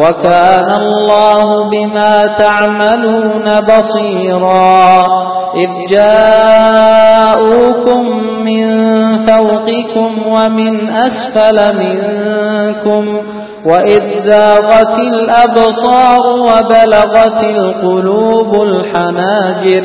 وكان الله بما تعملون بصيرا. إذ جاءوكم من فوقكم ومن أسفل منكم وإذ زاغت الأبصار وبلغت القلوب الحناجر.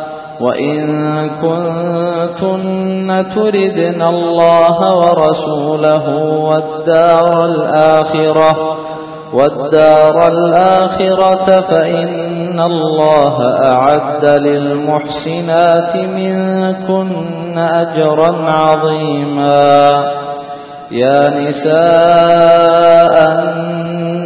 وإن كنتن تردن الله ورسوله والدار الآخرة والدار الآخرة فإن الله أعد للمحسنات منكن أجرا عظيما. يا نساء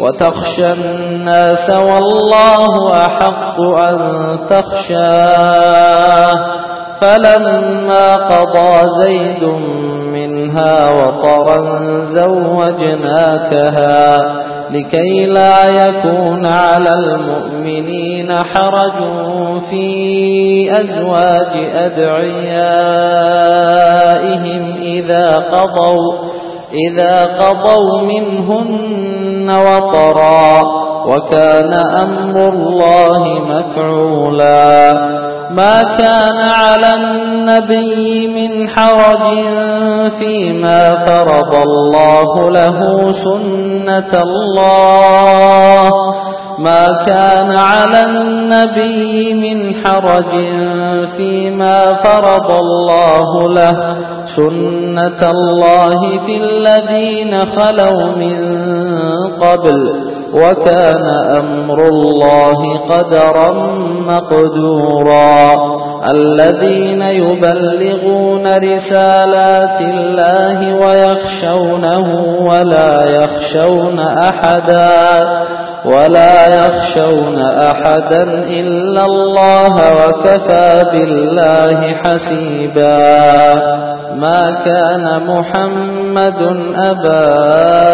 وتخشى الناس والله أحق أن تخشاه. فلما قضى زيد منها وطرا زوجناكها لكي لا يكون على المؤمنين حرج في أزواج أدعيائهم إذا قضوا إذا قضوا منهن وطرا وكان أمر الله مفعولا. ما كان على النبي من حرج فيما فرض الله له سنة الله. ما كان على النبي من حرج فيما فرض الله له سنة الله في الذين خلوا من قبل وكان أمر الله قدرا مقدورا. الذين يبلغون رسالات الله ويخشونه ولا يخشون أحدا ولا يخشون أحدا إلا الله وكفى بالله حسيبا. ما كان محمد أبا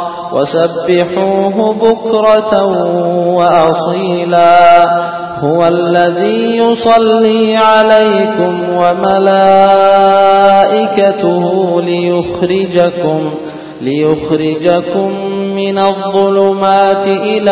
وسبحوه بكرة وأصيلا. هو الذي يصلي عليكم وملائكته ليخرجكم ليخرجكم من الظلمات إلى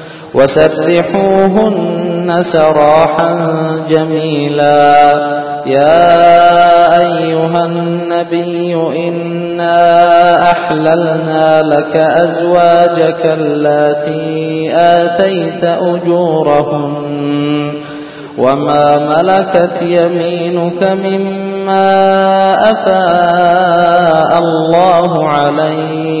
وسرحوهن سراحا جميلا. يا أيها النبي إنا أحللنا لك أزواجك التي آتيت أجورهن. وما ملكت يمينك مما أفاء الله عليك.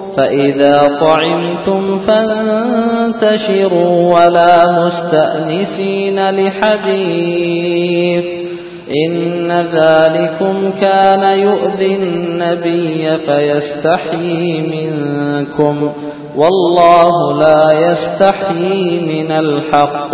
فإذا طعمتم فانتشروا ولا مستأنسين لحديث إن ذلكم كان يؤذي النبي فيستحيي منكم والله لا يستحيي من الحق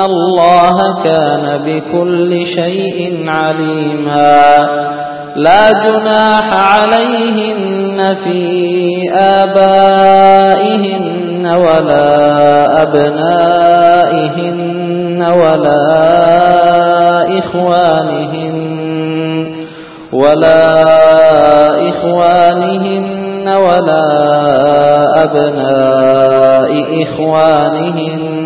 الله كان بكل شيء عليما. لا جناح عليهن في آبائهن ولا أبنائهن ولا إخوانهن ولا إخوانهن ولا أبناء إخوانهن